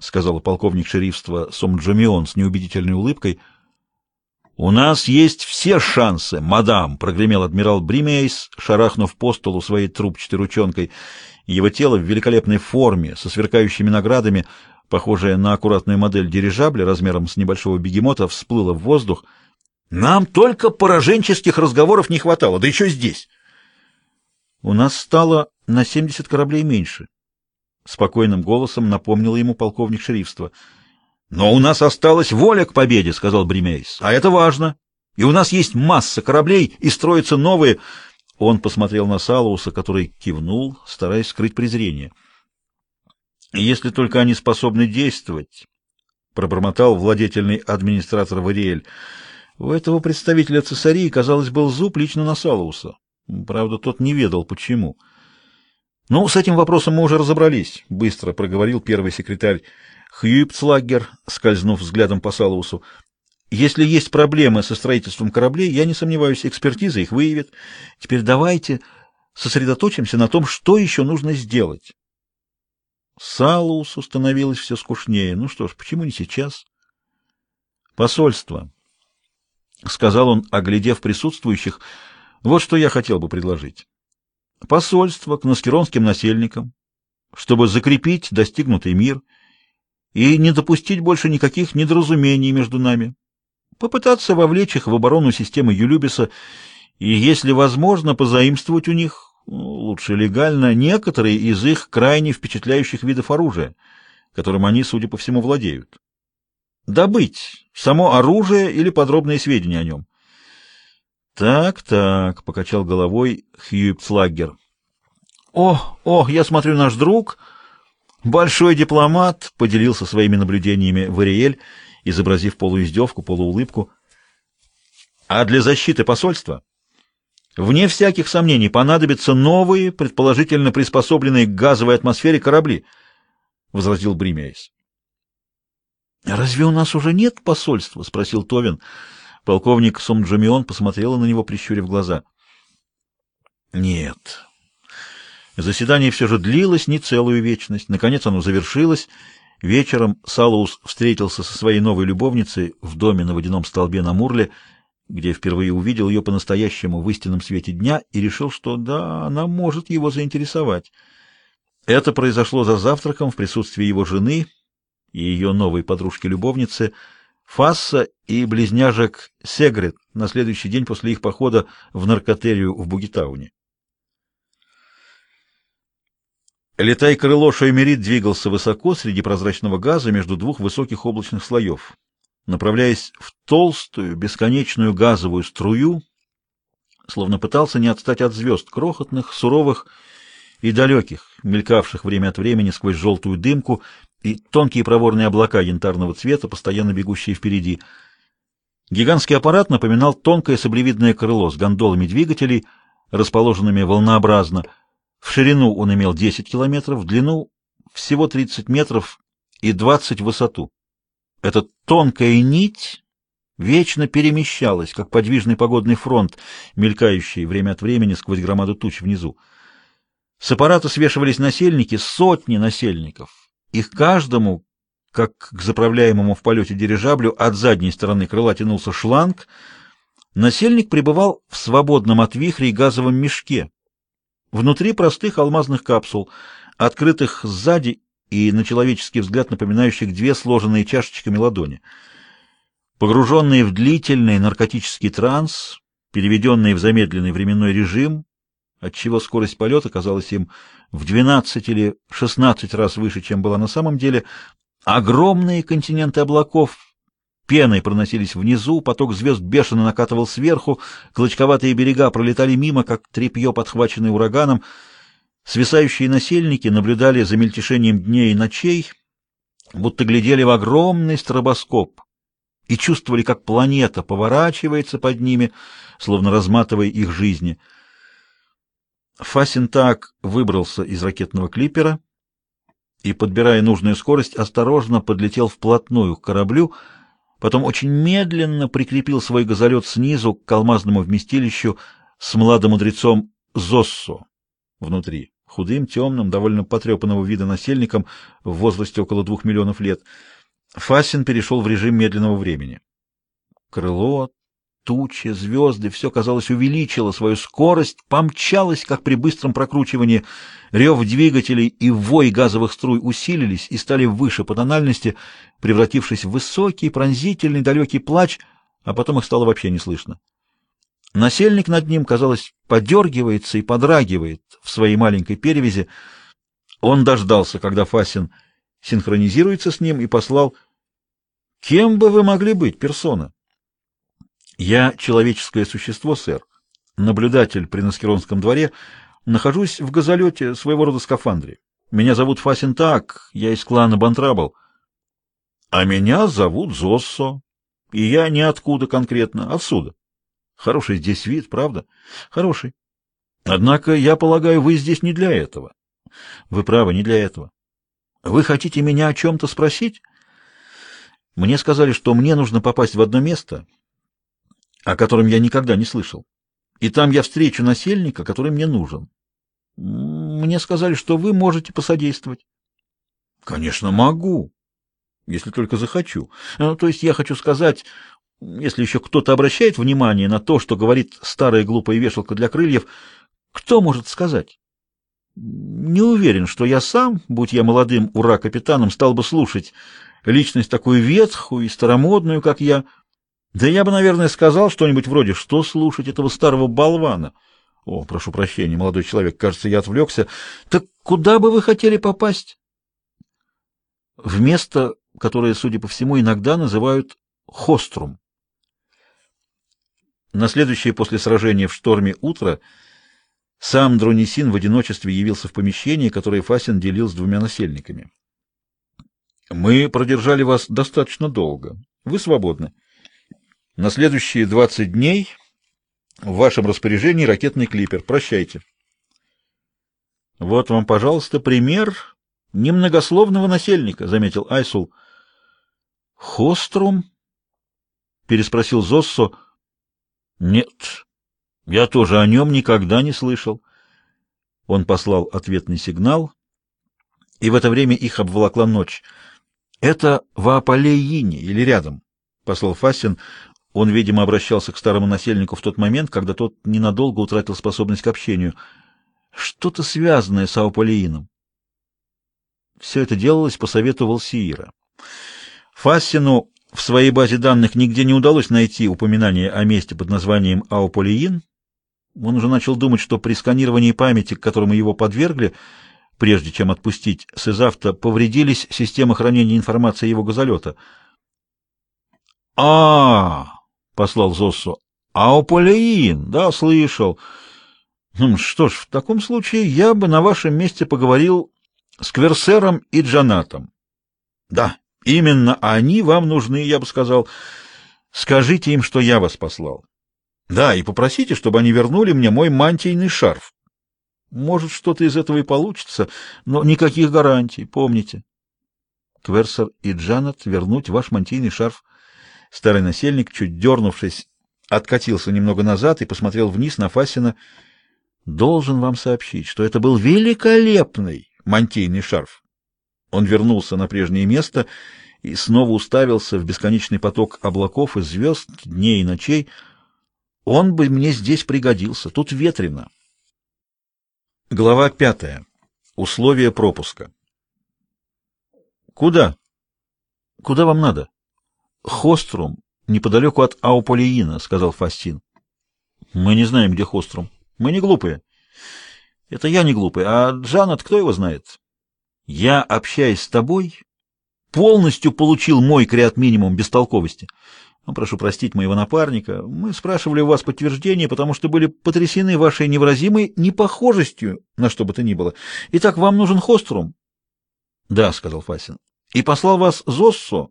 сказал полковник шерифства Сомджамион с неубедительной улыбкой. У нас есть все шансы, мадам, прогремел адмирал Бримейс, шарахнув по столу своей трубчатой ручонкой. Его тело в великолепной форме, со сверкающими наградами, похожее на аккуратную модель дирижабля размером с небольшого бегемота, всплыло в воздух. Нам только пораженческих разговоров не хватало, да еще здесь. У нас стало на 70 кораблей меньше. Спокойным голосом напомнил ему полковник шерифства. Но у нас осталась воля к победе, сказал Бримейс. А это важно. И у нас есть масса кораблей, и строятся новые. Он посмотрел на Салауса, который кивнул, стараясь скрыть презрение. Если только они способны действовать, пробормотал владетельный администратор Вариэль. У этого представителя цесарии, казалось, был зуб лично на Салауса. Правда, тот не ведал почему. Ну, с этим вопросом мы уже разобрались, быстро проговорил первый секретарь Хьюипцлагер, скользнув взглядом по Салаусу. Если есть проблемы со строительством кораблей, я не сомневаюсь, экспертиза их выявит. Теперь давайте сосредоточимся на том, что еще нужно сделать. Салаусу становилось все скучнее. Ну что ж, почему не сейчас? Посольство, сказал он, оглядев присутствующих. Вот что я хотел бы предложить посольство к наскеронским насельникам, чтобы закрепить достигнутый мир и не допустить больше никаких недоразумений между нами, попытаться вовлечь их в оборону системы Юлюбиса и, если возможно, позаимствовать у них, ну, лучше легально, некоторые из их крайне впечатляющих видов оружия, которым они, судя по всему, владеют. Добыть само оружие или подробные сведения о нем. Так, так, покачал головой Хьюипцлагер. О, о, я смотрю, наш друг, большой дипломат, поделился своими наблюдениями Вариэль, изобразив полуиздевку, полуулыбку. А для защиты посольства вне всяких сомнений понадобятся новые, предположительно приспособленные к газовой атмосфере корабли, возразил Бримейс. Разве у нас уже нет посольства, спросил Товин. Полковник Сомджамион посмотрела на него, прищурив глаза. Нет. Заседание все же длилось не целую вечность. Наконец оно завершилось. Вечером Салаус встретился со своей новой любовницей в доме на водяном столбе на Мурле, где впервые увидел ее по-настоящему в истинном свете дня и решил, что да, она может его заинтересовать. Это произошло за завтраком в присутствии его жены и ее новой подружки-любовницы — Фасса и близняжек Сегрет на следующий день после их похода в наркотерию в Бугитауне. Летай крыло Шоймерит двигался высоко среди прозрачного газа между двух высоких облачных слоев, направляясь в толстую, бесконечную газовую струю, словно пытался не отстать от звезд, крохотных, суровых и далеких, мелькавших время от времени сквозь желтую дымку и тонкие проворные облака янтарного цвета, постоянно бегущие впереди. Гигантский аппарат напоминал тонкое саблевидное крыло с гондолами двигателей, расположенными волнообразно. В ширину он имел 10 километров, в длину всего 30 метров и 20 в высоту. Эта тонкая нить вечно перемещалась, как подвижный погодный фронт, мелькающий время от времени сквозь громаду туч внизу. С аппарата свешивались насельники, сотни насельников, их каждому, как к заправляемому в полете дирижаблю, от задней стороны крыла тянулся шланг, насельник пребывал в свободном от вихрей газовом мешке, внутри простых алмазных капсул, открытых сзади и на человеческий взгляд напоминающих две сложенные чашечками ладони. Погруженные в длительный наркотический транс, переведенные в замедленный временной режим, отчего скорость полета казалась им в 12 или 16 раз выше, чем была на самом деле. Огромные континенты облаков пеной проносились внизу, поток звезд бешено накатывал сверху, клочковатые берега пролетали мимо, как тряпье, подхваченное ураганом. Свисающие насельники наблюдали за мельтешением дней и ночей, будто глядели в огромный стробоскоп и чувствовали, как планета поворачивается под ними, словно разматывая их жизни — Фасентак выбрался из ракетного клипера и, подбирая нужную скорость, осторожно подлетел вплотную к кораблю, потом очень медленно прикрепил свой газолет снизу к алмазному вместилищу с младым мудрецом Зоссо внутри. худым, темным, довольно потрепанного вида насельником в возрасте около двух миллионов лет. Фасин перешел в режим медленного времени. Крыло, тучи, звезды — все, казалось, увеличило свою скорость, помчалось, как при быстром прокручивании. Рев двигателей и вой газовых струй усилились и стали выше по тональности, превратившись в высокий, пронзительный, далекий плач, а потом их стало вообще не слышно. Насельник над ним, казалось, подергивается и подрагивает в своей маленькой перевязи. Он дождался, когда Фасин синхронизируется с ним, и послал «Кем бы вы могли быть, персона?» «Я человеческое существо, сэр, наблюдатель при Наскеронском дворе, нахожусь в газолете, своего рода скафандре. Меня зовут Фасин Так, я из клана Бантрабл. А меня зовут Зоссо, и я ниоткуда конкретно, отсюда. Хороший здесь вид, правда? Хороший. Однако, я полагаю, вы здесь не для этого. Вы правы, не для этого. Вы хотите меня о чем-то спросить? Мне сказали, что мне нужно попасть в одно место, о котором я никогда не слышал. И там я встречу насельника, который мне нужен. Мне сказали, что вы можете посодействовать. Конечно, могу, если только захочу. Ну, то есть я хочу сказать, если еще кто-то обращает внимание на то, что говорит старая глупая вешалка для крыльев, кто может сказать? Не уверен, что я сам, будь я молодым ура-капитаном, стал бы слушать личность такую ветхую и старомодную, как я. Да я бы, наверное, сказал что-нибудь вроде «Что слушать этого старого болвана?» О, прошу прощения, молодой человек, кажется, я отвлекся. Так куда бы вы хотели попасть? В место, которое, судя по всему, иногда называют Хострум. На следующее после сражения в шторме утро сам Дронисин в одиночестве явился в помещении, которое Фасин делил с двумя насельниками. «Мы продержали вас достаточно долго. Вы свободны. На следующие двадцать дней в вашем распоряжении ракетный клипер. Прощайте». «Вот вам, пожалуйста, пример немногословного насельника», — заметил Айсул. «Хострум?» — переспросил Зоссо. Нет, я тоже о нем никогда не слышал. Он послал ответный сигнал, и в это время их обволокла ночь. Это в Аполеине или рядом, послал Фасин. Он, видимо, обращался к старому насельнику в тот момент, когда тот ненадолго утратил способность к общению. Что-то связанное с Аполеином. Все это делалось по совету Волсиира. Фассину в своей базе данных нигде не удалось найти упоминание о месте под названием Ауполиин. Он уже начал думать, что при сканировании памяти, к которому его подвергли, прежде чем отпустить с Изавта, повредились системы хранения информации его газолета. а, -а, -а послал Зоссо. «Ауполиин! Да, слышал. Ну, что ж, в таком случае я бы на вашем месте поговорил с Кверсером и Джанатом». «Да, Именно они вам нужны, я бы сказал. Скажите им, что я вас послал. Да, и попросите, чтобы они вернули мне мой мантийный шарф. Может, что-то из этого и получится, но никаких гарантий, помните. Кверсер и Джанет вернуть ваш мантийный шарф. Старый насельник, чуть дернувшись, откатился немного назад и посмотрел вниз на Фасина. Должен вам сообщить, что это был великолепный мантийный шарф. Он вернулся на прежнее место и снова уставился в бесконечный поток облаков и звезд, дней и ночей. Он бы мне здесь пригодился. Тут ветрено. Глава пятая. Условия пропуска. Куда? Куда вам надо? Хострум, неподалеку от Ауполиина, сказал Фастин. Мы не знаем, где Хострум. Мы не глупые. Это я не глупый, а Джанет, кто его знает? Я, общаясь с тобой, полностью получил мой креат минимум бестолковости. Ну, прошу простить моего напарника. Мы спрашивали у вас подтверждение, потому что были потрясены вашей невыразимой непохожестью на что бы то ни было. Итак, вам нужен хострум? — Да, — сказал Фасин. — И послал вас Зоссо.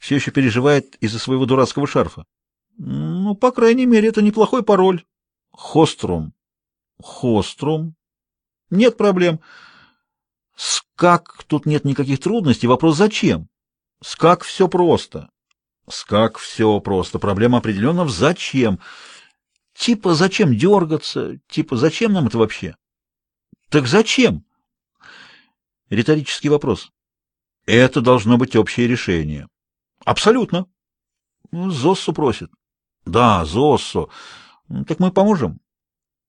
Все еще переживает из-за своего дурацкого шарфа. — Ну, по крайней мере, это неплохой пароль. — Хострум. — Хострум. — Нет проблем. — Скак тут нет никаких трудностей. Вопрос зачем? Скак все просто. Скак все просто. Проблема определенно в зачем. Типа зачем дергаться? Типа зачем нам это вообще? Так зачем? Риторический вопрос. Это должно быть общее решение. Абсолютно. Зоссу просит. Да, Зоссу. Так мы поможем.